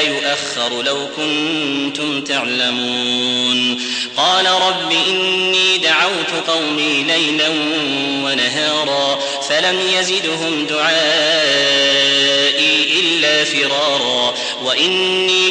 يؤخر لو كنتم تعلمون. قال رب إني دعوت قومي ليلا ونهارا فلم يزدهم دعائي إلا فرارا وإني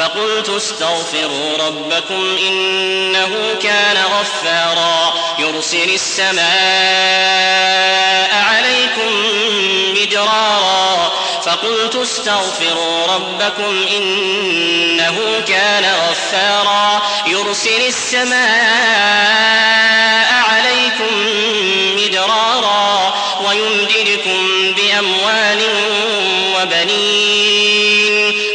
فقلت استغفروا ربكم إنه كان غفارا يرسل السماء عليكم مدرارا فقلت استغفروا ربكم إنه كان غفارا يرسل السماء عليكم مدرارا ويمددكم بأموال وبنين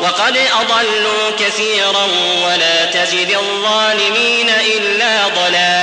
وقد أضلوا كثيرا ولا تزد الظالمين إلا ضلالا.